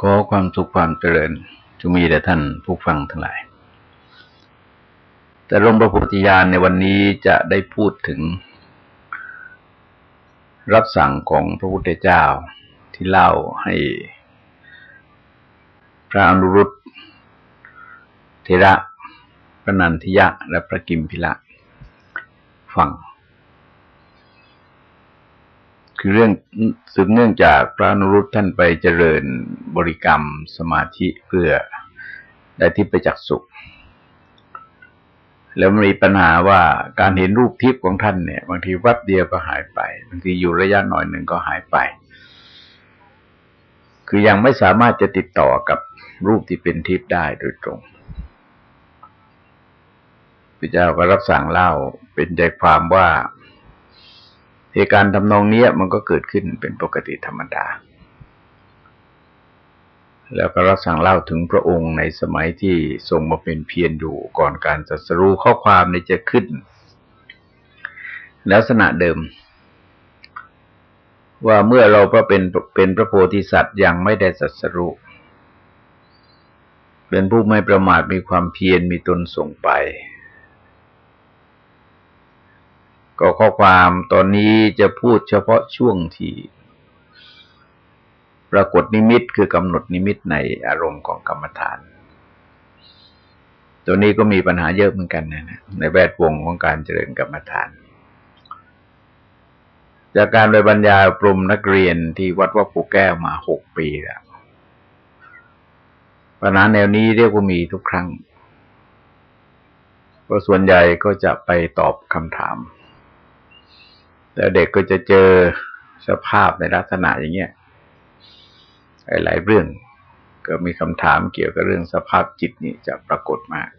ขอความสุขความเจริญจะมีแด่ท่านผู้ฟังทั้งหลาย แต่ลงประพุทธิญาณในวันนี้จะได้พูดถึง รับสั่งของพระพุทธเจ้าที่เล่าให้พระอนุรุตเทระพระนันทิยะและพระกิมพิละฟัง คือเรื่องสืบเนื่องจากพระนุรุตท่านไปเจริญบริกรรมสมาธิเพื่อได้ทิพยจักสุข แล้วมีปัญหาว่าการเห็นรูปทิพย์ของท่านเนี่ย บางทีวับเดียวก็หายไปบางทีอยู่ระยะหน่อยหนึ่งก็หายไป คือยังไม่สามารถจะติดต่อกับรูปที่เป็นทิพย์ได้โดยตรงพระเจ้าก็รับสั่งเล่าเป็นใจความว่า เหตุการณ์ทำนองนี้มันก็เกิดขึ้นเป็นปกติธรรมดา แล้วก็รับสั่งเล่าถึงพระองค์ในสมัยที่ทรงมาเป็นเพียรอยู่ก่อนการจัสรู้ข้อความในจะขึ้น ลักษณะเดิม ว่าเมื่อเราพระเป็นเป็นพระโพธิสัตว์ยังไม่ได้จัสรู้เป็นผู้ไม่ประมาทมีความเพียรมีตนส่งไป ก็ข้อความตอนนี้จะพูดเฉพาะช่วงที่ ปรากฏนิมิตคือกำหนดนิมิตในอารมณ์ของกรรมฐาน ตัวนี้ก็มีปัญหาเยอะเหมือนกันนะในแวดวงของการเจริญกรรมฐาน จากการไปบรรยายปรมนักเรียนที่วัดวัดปูแก้วมาหกปีแล้วปัญหาแนวนี้เรียกว่ามีทุกครั้งเพราะส่วนใหญ่ก็จะไปตอบคำถาม แล้วเด็กก็จะเจอสภาพในลักษณะอย่างเงี้ยหลายเรื่องก็มีคำถามเกี่ยวกับเรื่องสภาพจิตนี่จะปรากฏมาก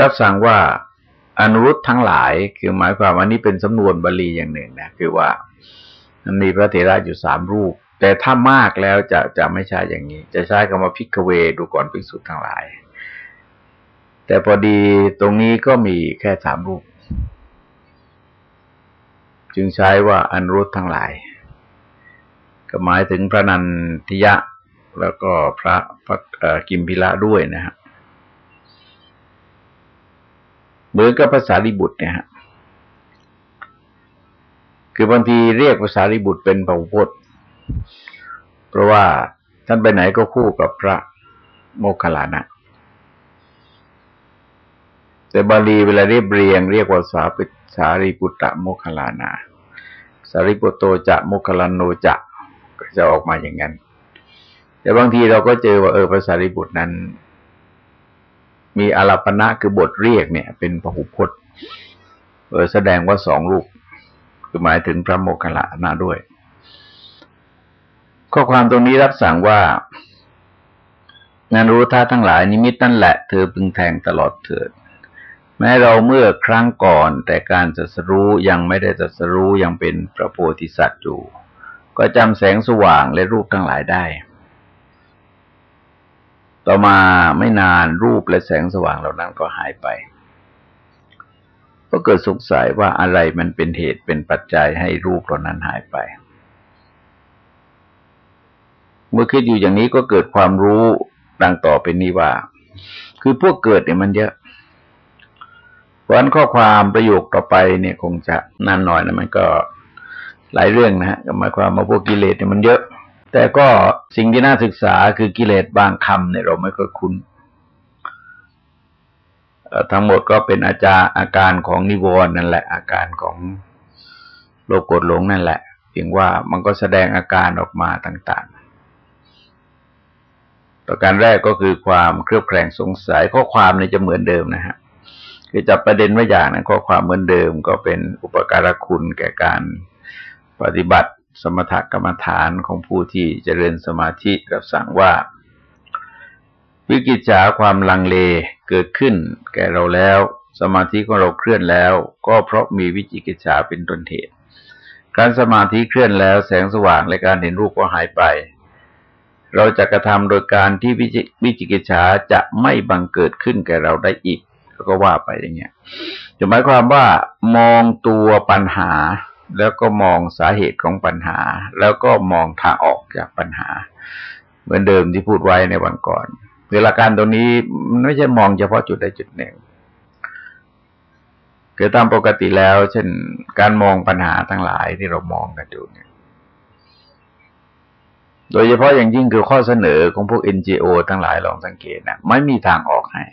รับสั่งว่าอนุรุตทั้งหลาย คือหมายความว่านี่เป็นสำนวนบาลีอย่างหนึ่งนะคือว่ามันมีพระเถระอยู่สามรูป แต่ถ้ามากแล้วจะจะไม่ใช่อย่างนี้ จะใช้คำว่าพิกเวดูก่อนภิกษุทั้งหลาย แต่พอดีตรงนี้ก็มีแค่สามรูป จึงใช้ว่าอันรุตทั้งหลาย ก็หมายถึงพระนันทิยะ แล้วก็พระพระกิมพิละด้วยนะฮะเหมือนกับภาษาลิบุตรเนี่ยฮะคือบางทีเรียกภาษาลิบุตรเป็นพระพุทธเพราะว่าท่านไปไหนก็คู่กับพระโมคคัลลานะ แต่บาลีเวลาเรียบเรียง เรียกว่าสาปิสารีปุตตะโมคคลานาสารีปุตโตจะโมคคลานโนจะก็จะออกมาอย่างนั้น แต่บางทีเราก็เจอว่าเออภาษาริบุตรนั้น มีอารัปณะคือบทเรียกเนี่ย เป็นพหุพจน์เออแสดงว่าสองรูปคือหมายถึงพระโมคคัลลานะด้วย ข้อความตรงนี้รับสั่งว่า งานรู้ท่าทั้งหลายนิมิตนั่นแหละเธอพึงแทงตลอดเถิด แม้เราเมื่อครั้งก่อนแต่การจัสรู้ยังไม่ได้จัสรู้ยังเป็นพระโพธิสัตว์อยู่ ก็จำแสงสว่างและรูปทั้งหลายได้ ต่อมาไม่นานรูปและแสงสว่างเหล่านั้นก็หายไป ก็เกิดสงสัยว่าอะไรมันเป็นเหตุเป็นปัจจัยให้รูปเหล่านั้นหายไป เมื่อคิดอยู่อย่างนี้ก็เกิดความรู้ดังต่อไปนี้ว่า คือพวกเกิดเนี่ยมันเยอะ เพราะนั้นข้อความประโยคต่อไปเนี่ยคงจะนานหน่อยนะมันก็หลายเรื่องนะฮะหมายความว่าพวกกิเลสเนี่ยมันเยอะ แต่ก็สิ่งที่น่าศึกษาคือกิเลสบางคำเนี่ยเราไม่ค่อยคุ้นทั้งหมดก็เป็นอาจารย์อาการของนิวรณ์นั่นแหละ อาการของโลกกดหลงนั่นแหละเพียงว่ามันก็แสดงอาการออกมาต่างๆ ประการแรกก็คือความเครือบแคลงสงสัยข้อความเนี่ยจะเหมือนเดิมนะฮะ คือจับประเด็นไว้อย่างนั้นข้อความเหมือนเดิมก็เป็นอุปการะคุณแก่การปฏิบัติสมถกรรมฐานของผู้ที่เจริญสมาธิกับสั่งว่า วิกิจฉาความลังเลเกิดขึ้นแก่เราแล้ว สมาธิของเราเคลื่อนแล้ว ก็เพราะมีวิจิกิจฉาเป็นต้นเหตุ การสมาธิเคลื่อนแล้วแสงสว่างและการเห็นรูปก็หายไป เราจะกระทำโดยการที่วิจิกิจฉาจะไม่บังเกิดขึ้นแก่เราได้อีก ก็ว่าไปอย่างเงี้ยจะหมายความว่ามองตัวปัญหา แล้วก็มองสาเหตุของปัญหา แล้วก็มองทางออกจากปัญหา เหมือนเดิมที่พูดไว้ในวันก่อนเวลาการตรงนี้ไม่ใช่มองเฉพาะจุดใดจุดหนึ่งคือตามปกติแล้ว เช่น การมองปัญหาทั้งหลายที่เรามองกันอยู่เนี่ย โดยเฉพาะอย่างยิ่งคือข้อเสนอของพวก NGO ทั้งหลายลองสังเกตนะไม่มีทางออกให้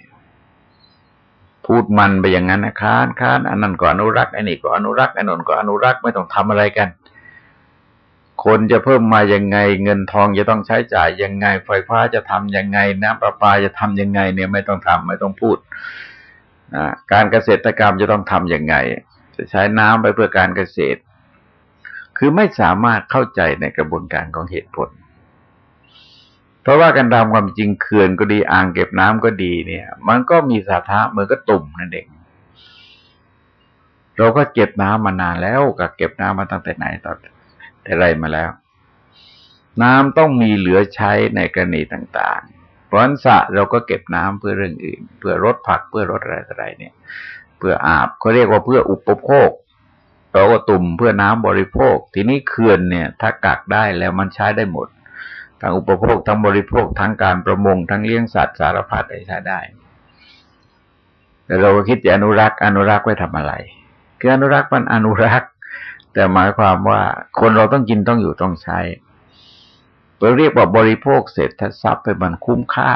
พูดมันไปอย่างนั้นนะค้านค้านอันนั้นก็อนุรักษ์อันนี้ก็อนุรักษ์อันนนก็อนุรักษ์ไม่ต้องทำอะไรกัน คนจะเพิ่มมายังไง เงินทองจะต้องใช้จ่ายยังไง ไฟฟ้าจะทำยังไง น้ำประปาจะทำยังไง เนี่ยไม่ต้องทำไม่ต้องพูดการเกษตรกรรมจะต้องทำยังไง จะใช้น้ำไปเพื่อการเกษตร คือไม่สามารถเข้าใจในกระบวนการของเหตุผล เพราะว่ากันตามความจริงเขื่อนก็ดีอ่างเก็บน้ำก็ดีเนี่ย มันก็มีสาธารเหมือนก็ตุ่มนั่นเองเราก็เก็บน้ำมานานแล้วก็เก็บน้ำมาตั้งแต่ไหนตอนแต่ไรมาแล้ว น้ำต้องมีเหลือใช้ในกรณีต่างๆ เพราะนั้นสระเราก็เก็บน้ำเพื่อเรื่องอื่น เพื่อรดผักเพื่อรดอะไรอะไรเนี่ย เพื่ออาบเขาเรียกว่าเพื่ออุปโภคเราก็ตุ่มเพื่อน้ำบริโภค ทีนี้เขื่อนเนี่ย ถ้ากักได้แล้วมันใช้ได้หมด ทั้งอุปโภคทั้งบริโภคทั้งการประมงทั้งเลี้ยงสัตว์สารพัดใช้ได้ แต่เราก็คิดจะอนุรักษ์อนุรักษ์ไว้ทำอะไร คืออนุรักษ์มันอนุรักษ์ แต่หมายความว่าคนเราต้องกินต้องอยู่ต้องใช้เราเรียกว่าบริโภคเศรษฐทรัพย์ไปมันคุ้มค่า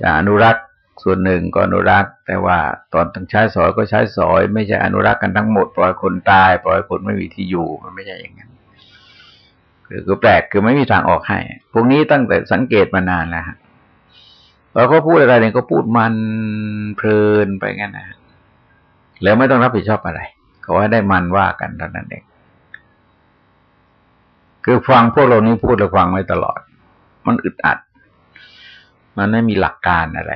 จะอนุรักษ์ส่วนหนึ่งก็อนุรักษ์ แต่ว่าตอนต้องใช้สอยก็ใช้สอย ไม่ใช่อนุรักษ์กันทั้งหมด ปล่อยคนตาย ปล่อยคนไม่มีที่อยู่มันไม่ใช่อย่างนั้น คือก็แปลกคือไม่มีทางออกให้ พวกนี้ตั้งแต่สังเกตมานานแล้วฮะพอเขาพูดอะไรเนี่ยก็พูดมันเพลินไปงั้นนะแล้วไม่ต้องรับผิดชอบอะไรเขาให้ได้มันว่ากันเท่านั้นเองคือฟังพวกเรานี้พูดแล้วฟังไม่ตลอด มันอึดอัด มันไม่มีหลักการอะไร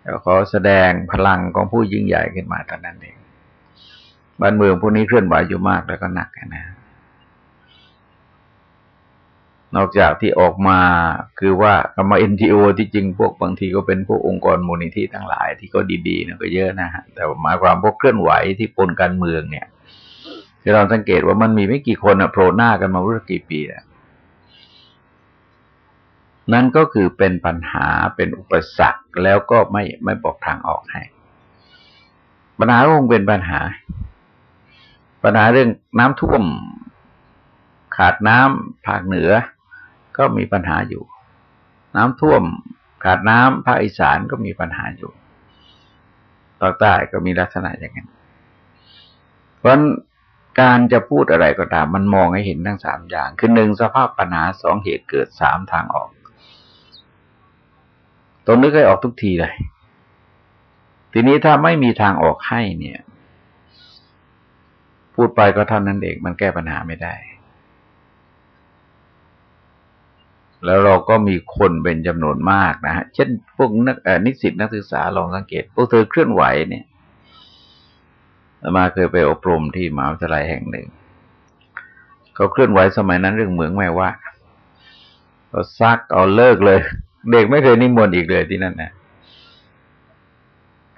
แล้วเขาแสดงพลังของผู้ยิ่งใหญ่ขึ้นมาเท่านั้นเองบ้านเมืองพวกนี้เคลื่อนไหวอยู่มากแล้วก็หนักนะ นอกจากที่ออกมาคือว่าคำว่าเอ็นจีโอที่จริงพวกบางทีก็เป็นพวกองค์กรมูลนิธิทั้งหลาย ที่ก็ดีๆนะก็เยอะนะฮะแต่หมายความพวกเคลื่อนไหวที่ปนการเมืองเนี่ยที่เราสังเกตว่ามันมีไม่กี่คนอะโผล่หน้ากันมารู้กี่ปีอะนั่นก็คือเป็นปัญหาเป็นอุปสรรคแล้วก็ไม่ไม่บอกทางออกให้ ปัญหาคงเป็นปัญหา ปัญหาเรื่องน้ำท่วม ขาดน้ำภาคเหนือ ก็มีปัญหาอยู่ น้ำท่วมขาดน้ำภาคอีสานก็มีปัญหาอยู่ภาคใต้ก็มีลักษณะอย่างนั้น เพราะการจะพูดอะไรก็ตามมันมองให้เห็นทั้งสามอย่าง คือหนึ่งสภาพปัญหาสองเหตุเกิดสามทางออก ตรงนี้เคยออกทุกทีเลย ทีนี้ถ้าไม่มีทางออกให้เนี่ย พูดไปก็เท่านั้นเองมันแก้ปัญหาไม่ได้ แล้วเราก็มีคนเป็นจำนวนมากนะฮะ เช่นพวกนักนิสิตนักศึกษาลองสังเกต พวกเธอเคลื่อนไหวเนี่ยมาเคยไปอบรมที่มหาวิทยาลัยแห่งหนึ่ง เขาเคลื่อนไหวสมัยนั้นเรื่องเหมืองแม่ว่าเขาซักเอาเลิกเลย เด็กไม่เคยนิมนต์อีกเลยที่นั่นนะ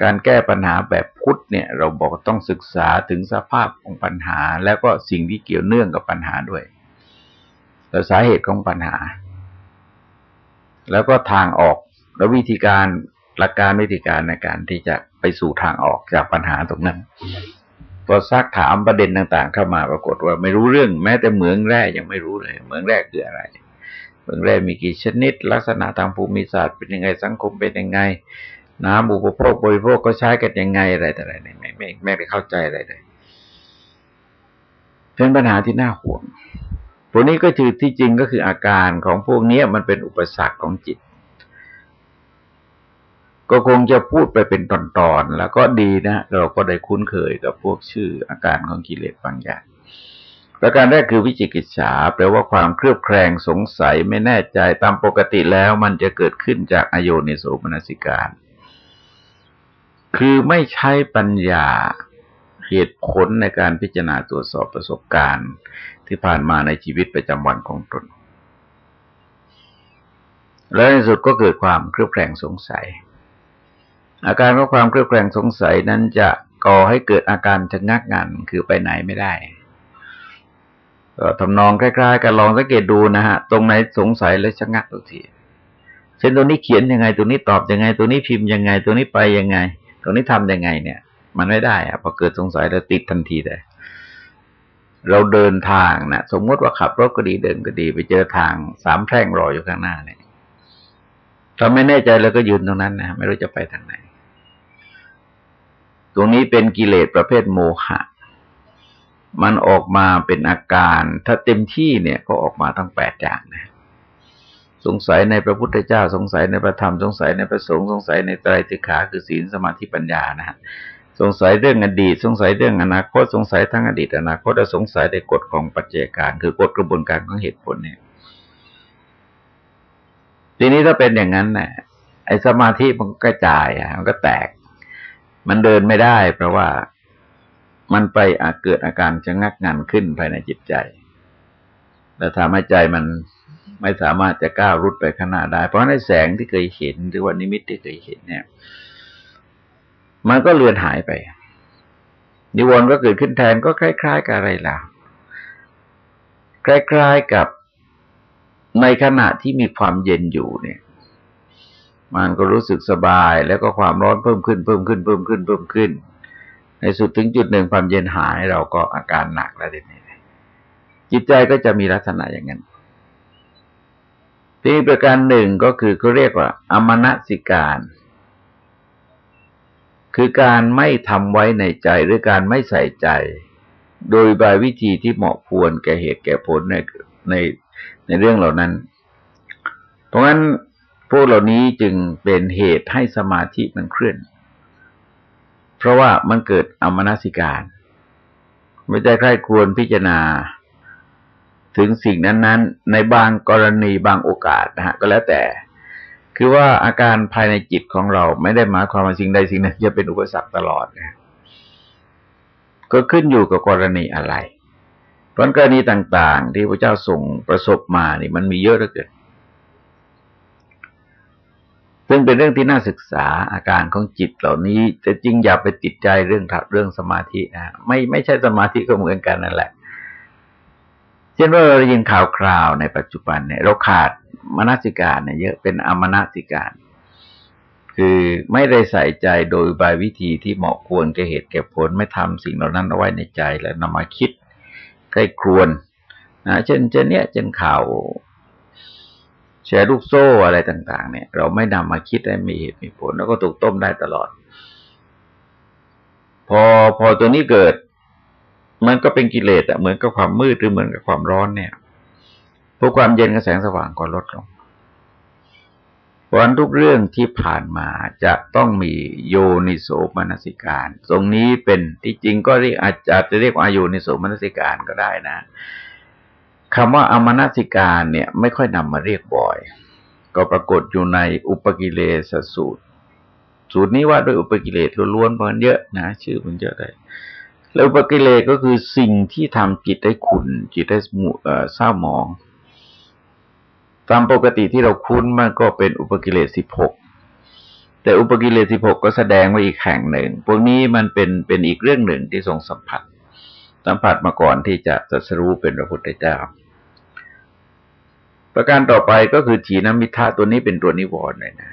การแก้ปัญหาแบบพุทธเนี่ย เราบอกต้องศึกษาถึงสภาพของปัญหา แล้วก็สิ่งที่เกี่ยวเนื่องกับปัญหาด้วย และสาเหตุของปัญหา แล้วก็ทางออกและวิธีการหลักการวิธีการในการที่จะไปสู่ทางออกจากปัญหาตรงนั้นพอซักถามประเด็นต่างๆ เข้ามาปรากฏว่าไม่รู้เรื่องแม้แต่เหมืองแร่ยังไม่รู้เลยเหมืองแร่คืออะไรเหมืองแร่มีกี่ชนิด ลักษณะทางภูมิศาสตร์เป็นยังไงสังคมเป็นยังไง น้ำอุปโภคบริโภคก็ใช้กันยังไงอะไรแต่อะไรไม่ไม่ไม่ไม่ได้เข้าใจอะไรเลยเป็นปัญหาที่น่าห่วง พวกนี้ก็คือที่จริงก็คืออาการของพวกนี้มันเป็นอุปสรรคของจิต ก็คงจะพูดไปเป็นตอนๆ แล้วก็ดีนะ เราก็ได้คุ้นเคยกับพวกชื่ออาการของกิเลสบางอย่างประการแรกคือวิจิกิจฉาแปลว่าความเครือบแคลงสงสัยไม่แน่ใจตามปกติแล้วมันจะเกิดขึ้นจากอโยนิโสมนสิการ คือไม่ใช้ปัญญาเหตุผลในการพิจารณาตรวจสอบประสบการณ์ ที่ผ่านมาในชีวิตประจำวันของตน และในสุดก็เกิดความเครือบแคลงสงสัย อาการของความเครือบแคลงสงสัยนั้นจะก่อให้เกิดอาการชะงักงันคือไปไหนไม่ได้ทำนองคล้ายๆกันลองสังเกตดูนะฮะ ตรงไหนสงสัยแล้วชะงักทุกทีเช่นตัวนี้เขียนยังไงตัวนี้ตอบยังไงตัวนี้พิมพ์ยังไงตัวนี้ไปยังไงตัวนี้ทํำยังไงเนี่ย มันไม่ได้อะพอเกิดสงสัยแล้วติดทันทีเลย เราเดินทางนะสมมติว่าขับรถก็ดีเดินก็ดี ไปเจอทางสามแพร่งรออยู่ข้างหน้าเนี่ยถ้าไม่แน่ใจแล้วก็ยืนตรงนั้นนะไม่รู้จะไปทางไหน ตรงนี้เป็นกิเลสประเภทโมหะ มันออกมาเป็นอาการ ถ้าเต็มที่เนี่ยก็ออกมาทั้งแปดอย่างนะสงสัยในพระพุทธเจ้า สงสัยในพระธรรม สงสัยในพระสงฆ์สงสัยในไตรสิกขาคือศีลสมาธิปัญญานะฮะ สงสัยเรื่องอดีต สงสัยเรื่องอนาคต สงสัยทั้งอดีต อนาคตและสงสัยในกฎของปัจเจกการ คือกฎกระบวนการของเหตุผลเนี่ยทีนี้ถ้าเป็นอย่างนั้นเนี่ยไอ้สมาธิมันก็กระจายอะมันก็แตก มันเดินไม่ได้ เพราะว่ามันไปอาจเกิดอาการชะงักงันขึ้นภายในจิตใจ แล้วทำให้ใจมันไม่สามารถจะก้าวรุดไปข้างหน้าได้ เพราะในแสงที่เคยเห็น หรือว่านิมิตที่เคยเห็นเนี่ย มันก็เลือนหายไป นิวรณ์ก็เกิดขึ้นแทนก็คล้าย ๆ กับอะไรล่ะคล้ายๆกับในขณะที่มีความเย็นอยู่เนี่ย มันก็รู้สึกสบาย แล้วก็ความร้อนเพิ่มขึ้นเพิ่มขึ้นเพิ่มขึ้นเพิ่มขึ้น ในสุดถึงจุดหนึ่งความเย็นหายเราก็อาการหนักแล้วทีนี้จิตใจก็จะมีลักษณะอย่างนั้นที่ประการหนึ่งก็คือเขาเรียกว่า อมณสิการ คือการไม่ทำไว้ในใจหรือการไม่ใส่ใจ โดยบายวิธีที่เหมาะควรแก่เหตุแก่ผลในในในเรื่องเหล่านั้น เพราะงั้นพวกเหล่านี้จึงเป็นเหตุให้สมาธิมันเคลื่อน เพราะว่ามันเกิดอมนสิการ ไม่ได้ใครควรพิจารณา ถึงสิ่งนั้น ๆ ในบางกรณีบางโอกาสนะฮะก็แล้วแต่ คือว่าอาการภายในจิตของเราไม่ได้หมายความว่าสิ่งใดสิ่งหนึ่งจะเป็นอุปสรรคตลอดนะก็ขึ้นอยู่กับกรณีอะไรผลกรณีต่างๆ ที่พระเจ้าส่งประสบมานี่มันมีเยอะเหลือเกินซึ่งเป็นเรื่องที่น่าศึกษาอาการของจิตเหล่านี้แต่จริงอย่าไปติดใจเรื่องถัดเรื่องสมาธินะไม่ไม่ใช่สมาธิก็เหมือนกันนั่นแหละ เช่นว่าเราได้ยินข่าวคราวในปัจจุบันเนี่ยเราขาด มนสิการเนี่ยเยอะเป็นอมนสิการ คือไม่ได้ใส่ใจโดยบายวิธีที่เหมาะควรแก่เหตุแก่ผลไม่ทำสิ่งเหล่านั้นเอาไว้ในใจแล้วนำมาคิดใครครวนนะเช่นเช่นเนี้ยเช่นข่าวแชร์ลูกโซ่อะไรต่าง ๆ เนี่ย เราไม่นำมาคิดให้มีเหตุมีผล แล้วก็ถูกต้มได้ตลอด พอพอตัวนี้เกิด มันก็เป็นกิเลสอะเหมือนกับความมืดหรือเหมือนกับความร้อนเนี่ย พวกความเย็นกับแสงสว่างก็ลดลงเพราะทุกเรื่องที่ผ่านมาจะต้องมีโยนิโสมนสิการ ตรงนี้เป็นที่จริงก็เรียกอาจจะเรียกว่าโยนิโสมนสิการก็ได้นะคำว่าอมนสิการเนี่ยไม่ค่อยนำมาเรียกบ่อย ก็ปรากฏอยู่ในอุปกิเลสสูตร สูตรนี้ว่าด้วยอุปกิเลสล้วนๆเพราะมันเยอะนะ ชื่อมันเยอะเลยแล้วอุปกิเลสก็คือสิ่งที่ทำจิตได้ขุนจิตได้เศร้าหมอง ตามปกติที่เราคุ้นมันก็เป็นอุปกิเลสสิบหกแต่อุปกิเลสสิบหกก็แสดงไว้อีกแห่งหนึ่ง พวกนี้มันเป็นเป็นอีกเรื่องหนึ่งที่ทรงสัมผัส สัมผัสมาก่อนที่จะจัสรู้เป็นพระพุทธเจ้า ประการต่อไปก็คือถีนมิทะตัวนี้เป็นตัวนิวรณ์เลยนะ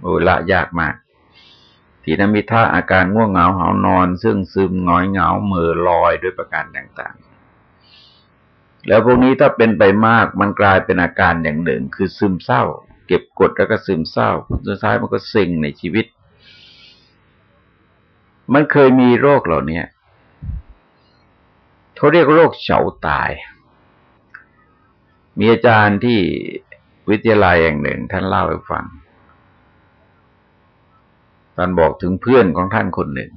โอ้ละยากมากถีนมิทะอาการง่วงเหงาหานอน ซึ่งซึมงอยเหงาเมื่อลอยด้วยประการต่าง แล้วพวกนี้ถ้าเป็นไปมากมันกลายเป็นอาการอย่างหนึ่ง คือซึมเศร้า เก็บกดแล้วก็ซึมเศร้าสุดท้ายมันก็สิ่งในชีวิต มันเคยมีโรคเหล่านี้เขาเรียกโรคเฉาตาย มีอาจารย์ที่วิทยาลัยแห่งหนึ่ง ท่านเล่าให้ฟังท่านบอกถึงเพื่อนของท่านคนหนึ่ง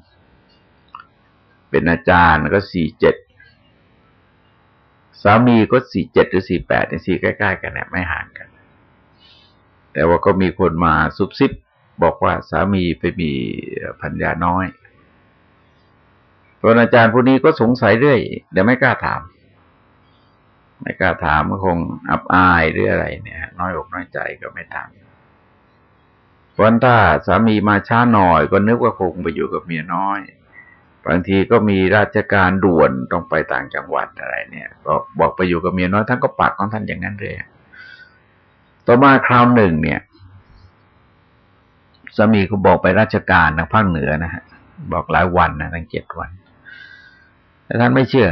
เป็นอาจารย์ก็สี่เจ็ด สามีก็สี่เจ็ดหรือสี่แปดเนี่ยสี่ใกล้ๆ กันเนี่ยไม่ห่างกัน แต่ว่าก็มีคนมาซุบซิบบอกว่าสามีไปมีพัญญาน้อยตอนอาจารย์ผู้นี้ก็สงสัยเรื่อยเดี๋ยวไม่กล้าถาม ไม่กล้าถามก็คงอับอายหรืออะไรเนี่ย น้อยอกน้อยใจก็ไม่ถามเพราะถ้าสามีมาช้าหน่อยก็นึกว่าคงไปอยู่กับเมียน้อย บางทีก็มีราชการด่วนต้องไปต่างจังหวัดอะไรเนี่ย ก็บอกไปอยู่กับเมียน้อยท่านก็ปากของท่านอย่างนั้นเลยต่อมาคราวหนึ่งเนี่ยสามีก็บอกไปราชการทางภาคเหนือนะฮะบอกหลายวันนะทั้งเจ็ดวัน แต่ท่านไม่เชื่อ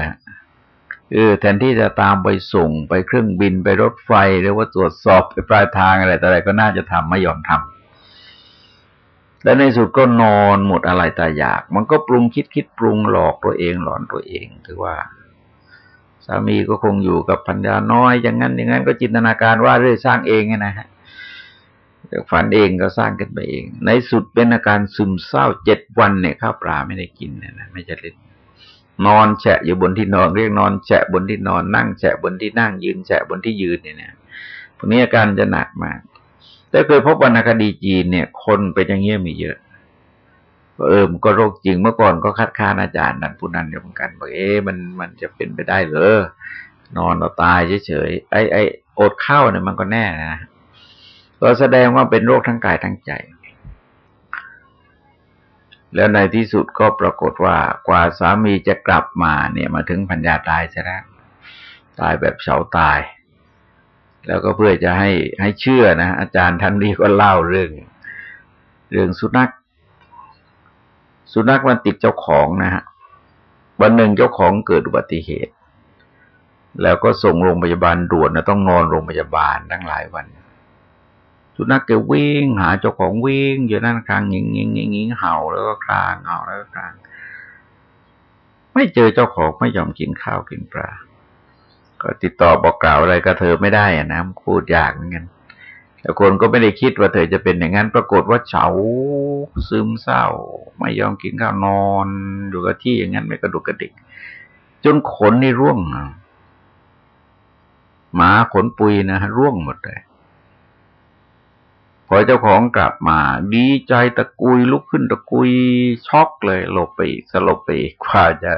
เออแทนที่จะตามไปส่งไปเครื่องบินไปรถไฟหรือว่าตรวจสอบไปปลายทางอะไรแต่อะไรก็น่าจะทำไม่ยอมทำ และในสุดก็นอนหมดอะไรตายอยาก มันก็ปรุงคิดคิดปรุงหลอกตัวเองหลอนตัวเองถือว่า สามีก็คงอยู่กับพันยาน้อย อย่างนั้น อย่างนั้นก็จินตนาการว่าเรื่องสร้างเองนะฮะฝันเองก็สร้างกันไปเอง ในสุดเป็นอาการซึมเศร้าเจ็ดวันเนี่ยข้าวปลาไม่ได้กินนะนะไม่จะเล่นนอนแฉะอยู่บนที่นอนเรียกนอนแฉะบนที่นอนนั่งแฉะบนที่นั่งยืนแฉะบนที่ยืนเนี่ยพวกนี้อาการจะหนักมาก แต่เคยพบวรรณคดีจีนเนี่ย คนเป็นอย่างเงี้ยมีเยอะเออมันก็โรคจริงเมื่อก่อนก็คัดค้านอาจารย์นั่นผู้นั้นอยู่เหมือนกันบอกเอ๊ะมันมันจะเป็นไปได้เหรอนอนเราตายเฉยๆไอ้ไอ้อดข้าวเนี่ยมันก็แน่นะก็แสดงว่าเป็นโรคทั้งกายทั้งใจ แล้วในที่สุดก็ปรากฏว่ากว่าสามีจะกลับมาเนี่ย มาถึงพัญญาตายใช่แล้วตายแบบเฉาตาย แล้วก็เพื่อจะให้ให้เชื่อนะอาจารย์ท่านนี้ก็เล่าเรื่อง เรื่องสุนัข สุนัขมันติดเจ้าของนะฮะวันหนึ่งเจ้าของเกิดอุบัติเหตุ แล้วก็ส่งโรงพยาบาลด่วนนะต้องนอนโรงพยาบาลตั้งหลายวัน สุนัขแกวิ่งหาเจ้าของวิ่งอยู่นั่นคลางงิงหงิงหงิงหงิงเห่าแล้วก็คลางเห่าแล้วก็คลาง ไม่เจอเจ้าของไม่ยอมกินข้าวกินปลา ก็ติดต่อบอกกล่าวอะไรก็เธอไม่ได้อะนะพูดยากเหมือนกันแต่คนก็ไม่ได้คิดว่าเธอจะเป็นอย่างนั้น ปรากฏว่าเฉาซึมเศร้า ไม่ยอมกินข้าวนอนอยู่กับที่อย่างนั้นไม่กระดุกกระดิก จนขนนี่ร่วงหมาขนปุยนะฮะร่วงหมดเลยพอเจ้าของกลับมา ดีใจตะกุยลุกขึ้นตะกุยช็อกเลยหลบไปอีกสลบไปอีกว่าจะ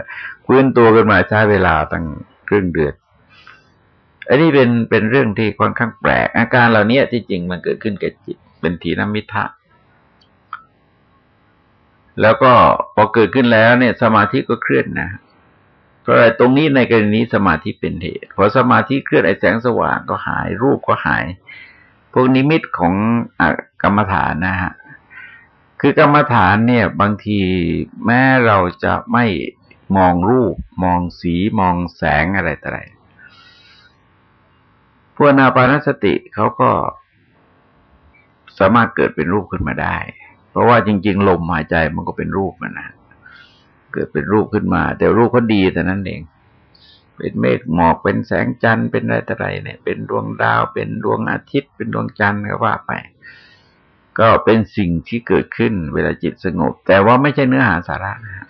ฟื้นตัวกันมาใช้เวลาตั้งครึ่งเดือน อันนี้เป็นเป็นเรื่องที่ค่อนข้างแปลก อาการเหล่านี้ที่จริงมันเกิดขึ้นกับจิต เป็นทีนมิทะแล้วก็พอเกิดขึ้นแล้วเนี่ย สมาธิก็เคลื่อนนะ เพราะอะไรตรงนี้ในกรณีสมาธิเป็นเหตุพอสมาธิเคลื่อนไอ้แสงสว่างก็หาย รูปก็หาย พวกนิมิตของอกรรมฐานนะฮะคือกรรมฐานเนี่ย บางทีแม้เราจะไม่มองรูป มองสีมองแสงอะไรต่ออะไร พวกนาปานสติเขาก็สามารถเกิดเป็นรูปขึ้นมาได้ เพราะว่าจริง ๆ ลมหายใจมันก็เป็นรูปมันนะเกิดเป็นรูปขึ้นมา แต่รูปเขาดีแต่นั้นเอง เป็นเมฆหมอกเป็นแสงจันทร์เป็นอะไรต่ออะไรเนี่ย เป็นดวงดาวเป็นดวงอาทิตย์ เป็นดวงจันทร์ก็ว่าไป ก็เป็นสิ่งที่เกิดขึ้นเวลาจิตสงบ แต่ว่าไม่ใช่เนื้อหาสาระนะ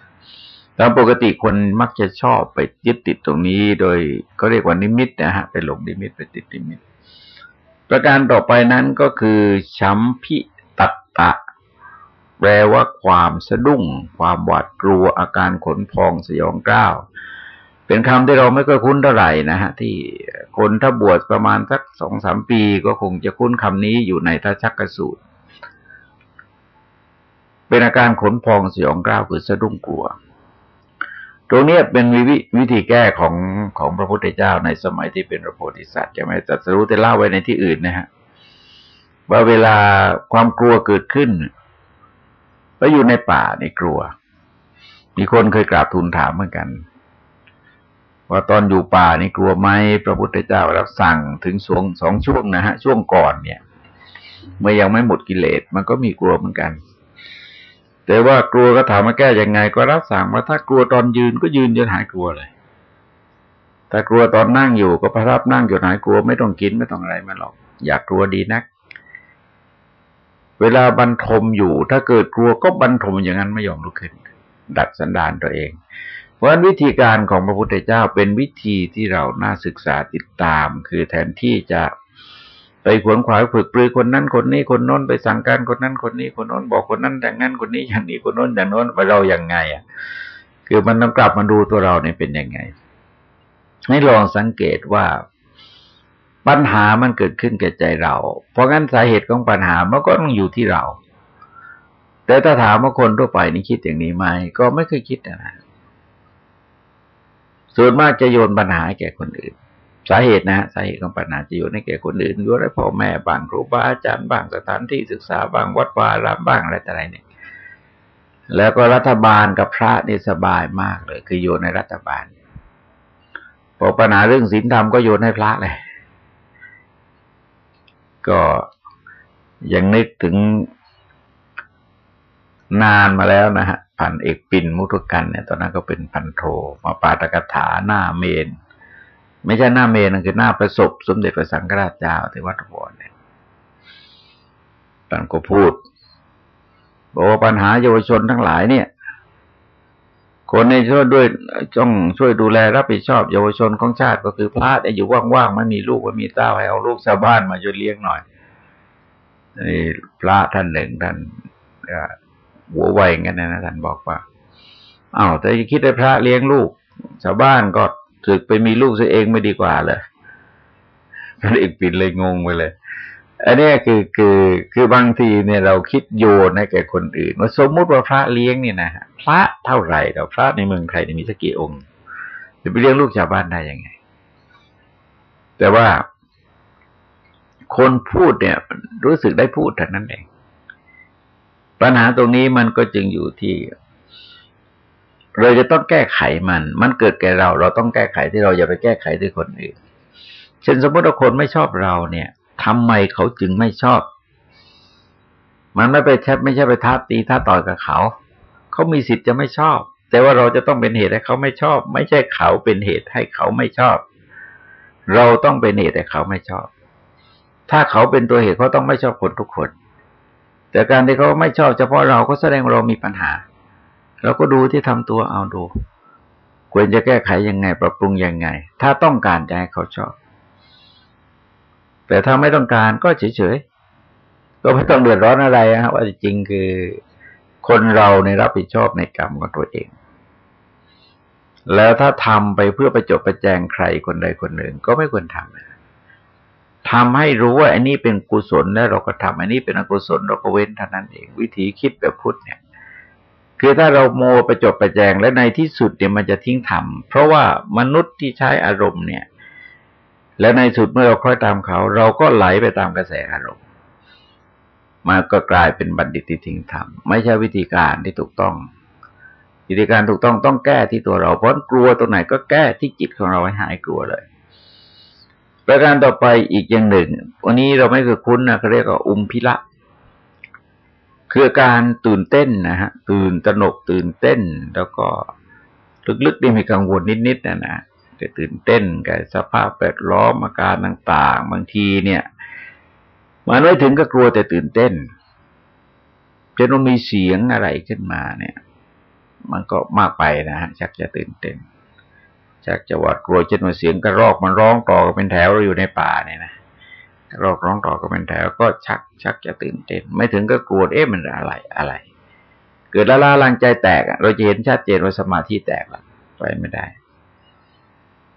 ตามปกติคนมักจะชอบไปยึดติดตรงนี้โดยก็เรียกว่านิมิตนะฮะไปหลงนิมิตไปติดนิมิต ประการต่อไปนั้นก็คือชัมพิตัตตะ แปลว่าความสะดุ้ง ความหวาดกลัวอาการขนพองสยองกล้าว เป็นคำที่เราไม่ค่อยคุ้นเท่าไหร่นะฮะ ที่คนถ้าบวชประมาณสักสองสามปีก็คงจะคุ้นคำนี้อยู่ในทัชักกสูตร เป็นอาการขนพองสยองกล้าวคือสะดุ้งกลัว ตรงนี้เป็นวิวิธีแก้ของของพระพุทธเจ้าในสมัยที่เป็นพระโพธิสัตว์จะไม่ตัดสู้แต่เล่าไว้ในที่อื่นนะฮะว่าเวลาความกลัวเกิดขึ้นก็อยู่ในป่าในกลัว มีคนเคยกราบทูลถามเหมือนกัน ว่าตอนอยู่ป่านี่กลัวไหมพระพุทธเจ้ารับสั่งถึงสองสองช่วงนะฮะช่วงก่อนเนี่ย เมื่อยังไม่หมดกิเลสมันก็มีกลัวเหมือนกัน แต่ว่ากลัวก็ถามมาแก้ยังไง ก็รับสั่งว่าถ้ากลัวตอนยืนก็ยืนจนหายกลัวเลย ถ้ากลัวตอนนั่งอยู่ก็ประทับนั่งจนหายกลัวไม่ต้องกินไม่ต้องอะไรมาหรอก อยากกลัวดีนัก เวลาบรรทมอยู่ ถ้าเกิดกลัวก็บรรทมอย่างนั้นไม่ยอมลุกขึ้น ดัดสันดานตัวเอง เพราะนั้นวิธีการของพระพุทธเจ้าเป็นวิธีที่เราน่าศึกษาติดตาม คือแทนที่จะ ไปขวนขวายฝึกปลือคนนั้นคนนี้คนโน้นไปสั่งการคนนั้นคนนี้คนโน้นบอกคนนั้นอย่างนั้นคนนี้อย่างนี้คนโน้นอย่างโน้นไปเราอย่างไง อะ คือมันต้องกลับมาดูตัวเราเนี่ยเป็นยังไง ให้ลองสังเกตว่าปัญหามันเกิดขึ้นแก่ใจเรา เพราะงั้นสาเหตุของปัญหามันก็ต้องอยู่ที่เรา แต่ถ้าถามว่าคนทั่วไปนี่คิดอย่างนี้ไหมก็ไม่เคยคิดนะส่วนมากจะโยนปัญหาแก่คนอื่น สาเหตุนะสาเหตุของปัญหาจะโยนให้แก่คนอื่นโยนให้พ่อแม่บ้างครูบาอาจารย์บ้างสถานที่ศึกษาบ้างวัดวารามบ้างอะไรต่ออะไรเนี่ย แล้วก็รัฐบาลกับพระนี่สบายมากเลย คือโยนในรัฐบาลพอปัญหาเรื่องศีลธรรมก็โยนให้พระเลย ก็ยังนึกถึงนานมาแล้วนะฮะพันเอกปินมุทุกันเนี่ย ตอนนั้นก็เป็นพันโทมาปาตกถาหน้าเมน ไม่ใช่หน้าเมนนั่นคือหน้าประสบสมเด็จพระสังฆราชเจ้าที่วัดวรเนี่ยท่านก็พูดบอกว่าปัญหาเยาวชนทั้งหลายเนี่ย คนในช่วยด้วยต้องช่วยดูแลรับผิดชอบเยาวชนของชาติก็คือพระแต่อยู่ว่างๆไม่มีลูกไม่มีเต้าให้เอาลูกชาวบ้านมาช่วยเลี้ยงหน่อยพระท่านหนึ่งท่านหัวไวกันนะนะท่านบอกว่าอ้าวแต่จะคิดให้พระเลี้ยงลูกชาวบ้านก็ ถึกไปมีลูกซะเองไม่ดีกว่าเลยพระเอกปิดเลยงงไปเลย อันนี้คือคือคือบางทีเนี่ยเราคิดโยนให้แก่คนอื่น ว่าสมมุติว่าพระเลี้ยงเนี่ยนะพระเท่าไหร่กับพระในเมืองไทยมีสักกี่องค์จะไปเลี้ยงลูกชาวบ้านได้ยังไง แต่ว่าคนพูดเนี่ย รู้สึกได้พูดแต่นั้นเองปัญหาตรงนี้มันก็จึงอยู่ที่ เราจะต้องแก้ไขมัน มันเกิดแก่เรา เราต้องแก้ไขที่เราอย่าไปแก้ไขที่คนอื่น เช่นสมมติว่าคนไม่ชอบเราเนี่ยทำไมเขาจึงไม่ชอบ มันไม่ไปแทบไม่ใช่ไปท้าตีท้าต่อยกับเขา เขามีสิทธิ์จะไม่ชอบ แต่ว่าเราจะต้องเป็นเหตุให้เขาไม่ชอบ ไม่ใช่เขาเป็นเหตุให้เขาไม่ชอบ เราต้องเป็นเหตุให้เขาไม่ชอบ ถ้าเขาเป็นตัวเหตุเขาต้องไม่ชอบคนทุกคน แต่การที่เขาไม่ชอบเฉพาะเราก็แสดงว่าเรามีปัญหา เราก็ดูที่ทำตัวเอาดู ควรจะแก้ไขยังไง ปรับปรุงยังไง ถ้าต้องการจะให้เขาชอบ แต่ถ้าไม่ต้องการก็เฉยๆก็ไม่ต้องเดือดร้อนอะไรนะว่าจริงคือคนเราในรับผิดชอบในกรรมของตัวเอง แล้วถ้าทำไปเพื่อประจบประแจงใครคนใดคนหนึ่ง ก็ไม่ควรทำนะทำให้รู้ว่าอันนี้เป็นกุศลแล้วเราก็ทำอันนี้เป็นอกุศลเราก็เว้นเท่านั้นเอง วิธีคิดแบบพุทธเนี่ย คือถ้าเราโมประจบประแจงและในที่สุดเนี่ยมันจะทิ้งทำเพราะว่ามนุษย์ที่ใช้อารมณ์เนี่ย และในสุดเมื่อเราคล้อยตามเขา เราก็ไหลไปตามกระแสอารมณ์มาก็กลายเป็นบัณฑิตที่ทิ้งทำไม่ใช่วิธีการที่ถูกต้อง วิธีการถูกต้องต้องแก้ที่ตัวเรา เพราะกลัวตรงไหนก็แก้ที่จิตของเราให้หายกลัวเลยประการต่อไปอีกอย่างหนึ่ง วันนี้เราไม่เคยคุ้นนะเขาเรียกว่าอุมพิละ คือการตื่นเต้นนะฮะตื่นตระหนกตื่นเต้น แล้วก็ลึกๆนี่มีกังวลนิดๆนะนะจะตื่นเต้นกับสภาพแวดล้อมอาการต่าง ๆ บางทีเนี่ยมันไม่ถึงก็กลัวแต่ตื่นเต้นจะต้องมีเสียงอะไรขึ้นมาเนี่ย มันก็มากไปนะฮะชักจะตื่นเต้นชักจะหวาดกลัวเช่นว่าเสียงกระรอกมันร้องต่อกันเป็นแถวเราอยู่ในป่าเนี่ยนะ ระรอกร้องต่อกันเป็นแถวก็ชักชักจะตื่นเต้นไม่ถึงก็กลัวเอ๊ะมันอะไรอะไร เกิดละลาลังใจแตกเราจะเห็นชัดเจนว่าสมาธิแตกละไปไม่ได้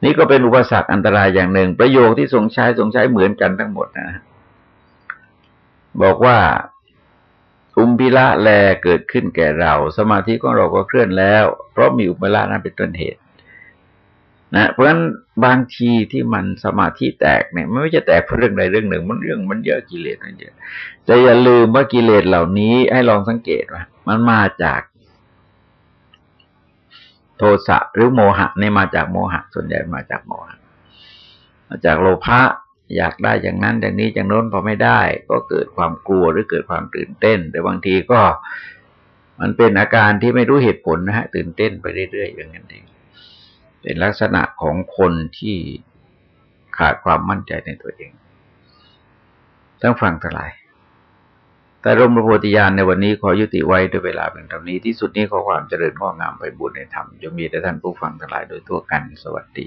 นี่ก็เป็นอุปสรรคอันตรายอย่างหนึ่ง ประโยคที่ทรงใช้ทรงใช้เหมือนกันทั้งหมดนะบอกว่าอุมพิละแลเกิดขึ้นแก่เรา สมาธิของเราก็เคลื่อนแล้ว เพราะมีอุปละนั้นเป็นต้นเหตุ นะเพราะฉะนั้นบางทีที่มันสมาธิแตกเนี่ยไม่ว่าจะแตกเพราะเรื่องใดเรื่องหนึ่ง มันเรื่องมันเยอะกิเลสมันเยอะแต่อย่าลืมว่ากิเลสเหล่านี้ให้ลองสังเกตว่ามันมาจาก โทสะหรือโมหะในมาจากโมหะ ส่วนใหญ่มาจากโมหะ มาจากโลภะอยากได้อย่างนั้นอย่างนี้อย่างโน้นพอไม่ได้ ก็เกิดความกลัวหรือเกิดความตื่นเต้น แต่บางทีก็ มันเป็นอาการที่ไม่รู้เหตุผลนะฮะตื่นเต้นไปเรื่อยๆอย่างนั้นเอง เป็นลักษณะของคนที่ขาดความมั่นใจในตัวเอง ทั้งฟังทั้งหลาย แต่รมพระโพธิญาณในวันนี้ขอยุติไว้ด้วยเวลาเป็นเท่านี้ที่สุดนี้ขอความเจริญง้องามไปบุญในธรรมจะมีแต่ท่านผู้ฟังทั้งหลายโดยทั่วกันสวัสดี